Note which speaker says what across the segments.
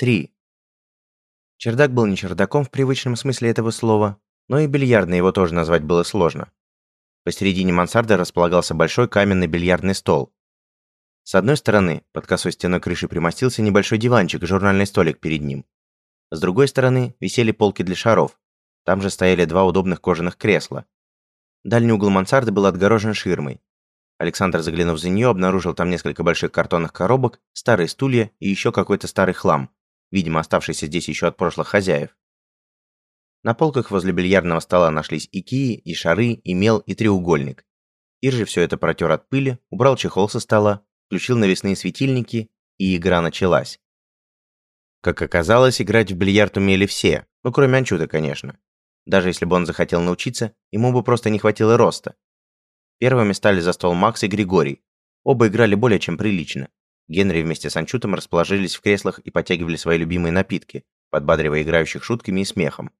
Speaker 1: 3. Чердак был не чердаком в привычном смысле этого слова, но и бильярдный его тоже назвать было сложно. Посередине мансарды располагался большой каменный бильярдный стол. С одной стороны, под косой стеной крыши примостился небольшой диванчик и журнальный столик перед ним. С другой стороны, висели полки для шаров. Там же стояли два удобных кожаных кресла. Дальний угол мансарды был отгорожен ширмой. Александр, заглянув за нее, обнаружил там несколько больших картонных коробок, старые стулья и еще какой-то старый хлам, видимо, оставшийся здесь еще от прошлых хозяев. На полках возле бильярдного стола нашлись и кии, и шары, и мел, и треугольник. Иржи все это протер от пыли, убрал чехол со стола, включил навесные светильники, и игра началась. Как оказалось, играть в бильярд умели все, ну кроме Анчута, конечно. Даже если бы он захотел научиться, ему бы просто не хватило роста. Первыми стали за стол Макс и Григорий. Оба играли более чем прилично. Генри вместе с Анчутом расположились в креслах и потягивали свои любимые напитки, подбадривая играющих шутками и смехом.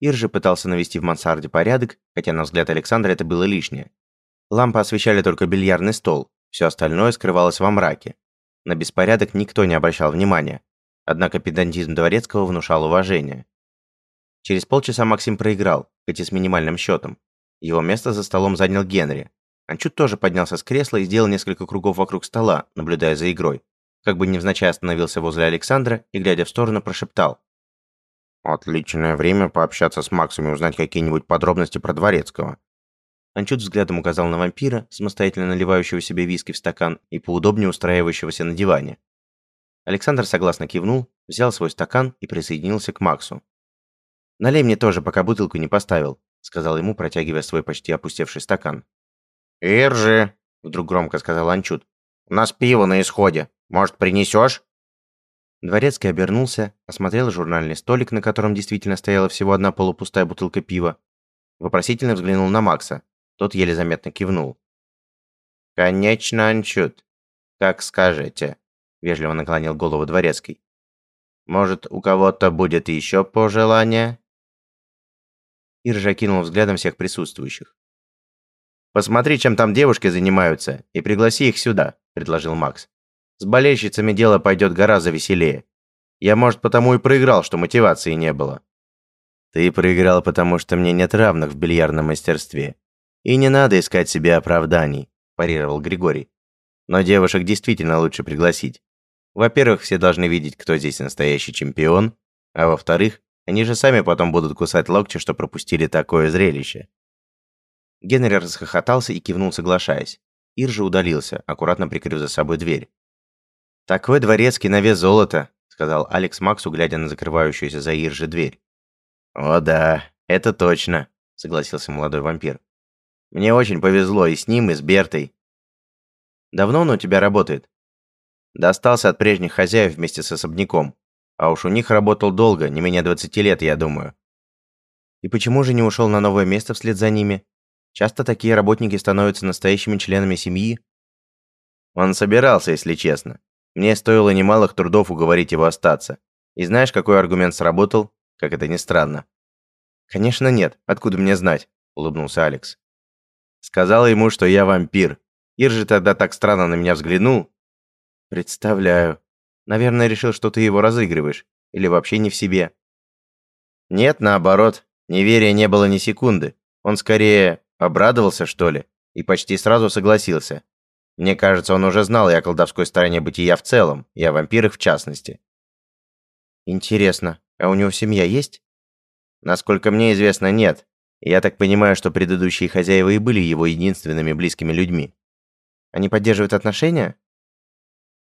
Speaker 1: Ир же пытался навести в мансарде порядок, хотя на взгляд Александра это было лишнее. Лампы освещали только бильярдный стол, все остальное скрывалось во мраке. На беспорядок никто не обращал внимания. Однако педантизм Дворецкого внушал уважение. Через полчаса Максим проиграл, хоть и с минимальным счетом. Его место за столом занял Генри. Анчут тоже поднялся с кресла и сделал несколько кругов вокруг стола, наблюдая за игрой. Как бы невзначай остановился возле Александра и, глядя в сторону, прошептал.
Speaker 2: Отличное время пообщаться с Максом и узнать какие-нибудь подробности про Дворецкого.
Speaker 1: Анчут взглядом указал на вампира, самостоятельно наливающего себе виски в стакан и поудобнее устраивающегося на диване. Александр согласно кивнул, взял свой стакан и присоединился к Максу. «Налей мне тоже, пока бутылку не поставил», сказал ему, протягивая свой почти опустевший стакан.
Speaker 2: «Иржи!» – вдруг громко сказал Анчут. «У нас пиво на исходе. Может, принесешь?»
Speaker 1: Дворецкий обернулся, осмотрел журнальный столик, на котором действительно стояла всего одна полупустая бутылка пива. Вопросительно взглянул на Макса. Тот еле заметно кивнул.
Speaker 2: «Конечно, Анчут. Как скажете», — вежливо наклонил голову Дворецкий. «Может, у кого-то будет еще пожелание?»
Speaker 1: Иржа кинул взглядом всех присутствующих.
Speaker 2: «Посмотри, чем там девушки занимаются, и пригласи их сюда», — предложил Макс. С болельщицами дело пойдет гораздо веселее. Я, может, потому и проиграл, что мотивации не было.
Speaker 1: Ты проиграл, потому что мне нет равных в бильярдном мастерстве. И не надо искать себе оправданий, парировал Григорий. Но девушек действительно лучше пригласить. Во-первых, все должны видеть, кто здесь настоящий чемпион, а во-вторых, они же сами потом будут кусать локти, что пропустили такое зрелище. Генри расхохотался и кивнул, соглашаясь. Ир же удалился, аккуратно прикрыв за собой дверь. «Такой дворецкий на вес золота», — сказал Алекс Максу, глядя на закрывающуюся за Иржи дверь. «О да, это точно», — согласился молодой вампир. «Мне очень повезло и с ним, и с Бертой». «Давно он у тебя работает?» «Достался от прежних хозяев вместе с особняком. А уж у них работал долго, не менее 20 лет, я думаю». «И почему же не ушел на новое место вслед за ними? Часто такие работники становятся настоящими членами семьи». «Он собирался, если честно. Мне стоило немалых трудов уговорить его остаться. И знаешь, какой аргумент сработал? Как это ни странно. «Конечно нет. Откуда мне знать?» – улыбнулся Алекс. Сказала ему, что я вампир. Ир же тогда так странно на меня взглянул. Представляю. Наверное, решил, что ты его разыгрываешь. Или вообще не в себе. Нет, наоборот. Неверия не было ни секунды. Он скорее обрадовался, что ли, и почти сразу согласился. Мне кажется, он уже знал и о колдовской стороне бытия в целом, и о вампирах в частности. Интересно, а у него семья есть? Насколько мне известно, нет. Я так понимаю, что предыдущие хозяева и были его единственными близкими людьми. Они поддерживают отношения?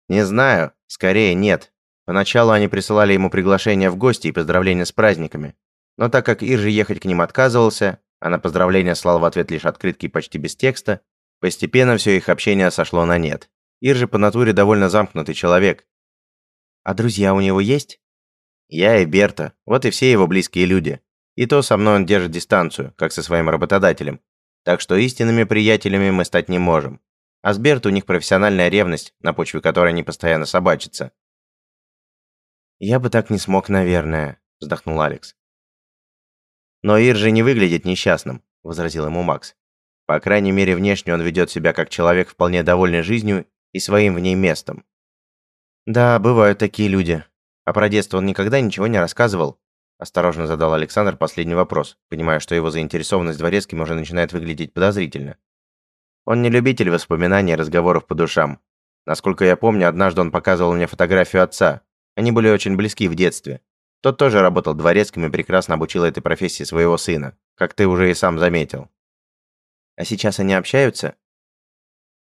Speaker 1: Не знаю, скорее нет. Поначалу они присылали ему приглашения в гости и поздравления с праздниками. Но так как Иржи ехать к ним отказывался, а на поздравления слал в ответ лишь открытки почти без текста, Постепенно все их общение сошло на нет. Ир же по натуре довольно замкнутый человек. А друзья у него есть? Я и Берта, вот и все его близкие люди. И то со мной он держит дистанцию, как со своим работодателем. Так что истинными приятелями мы стать не можем. А с Берт у них профессиональная ревность, на почве которой они постоянно собачатся. «Я бы так не смог, наверное», – вздохнул Алекс. «Но Ир же не выглядит несчастным», – возразил ему Макс. По крайней мере, внешне он ведет себя как человек, вполне довольный жизнью и своим в ней местом. Да, бывают такие люди. А про детство он никогда ничего не рассказывал? Осторожно задал Александр последний вопрос, понимая, что его заинтересованность дворецким уже начинает выглядеть подозрительно. Он не любитель воспоминаний и разговоров по душам. Насколько я помню, однажды он показывал мне фотографию отца. Они были очень близки в детстве. Тот тоже работал дворецким и прекрасно обучил этой профессии своего сына, как ты уже и сам заметил. А сейчас они общаются?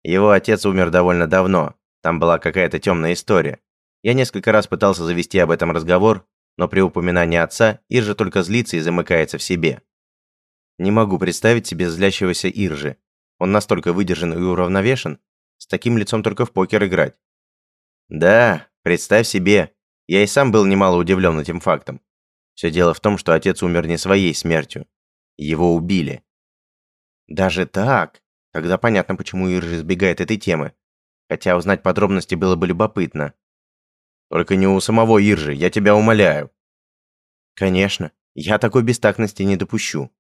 Speaker 1: Его отец умер довольно давно. Там была какая-то темная история. Я несколько раз пытался завести об этом разговор, но при упоминании отца Иржа только злится и замыкается в себе. Не могу представить себе злящегося Иржи. Он настолько выдержан и уравновешен, с таким лицом только в покер играть. Да, представь себе, я и сам был немало удивлен этим фактом. Все дело в том, что отец умер не своей смертью. Его убили. Даже так? Тогда понятно, почему Иржи избегает этой темы. Хотя узнать подробности было бы любопытно. Только не у самого Иржи, я тебя умоляю. Конечно, я такой бестактности не допущу.